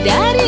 Dari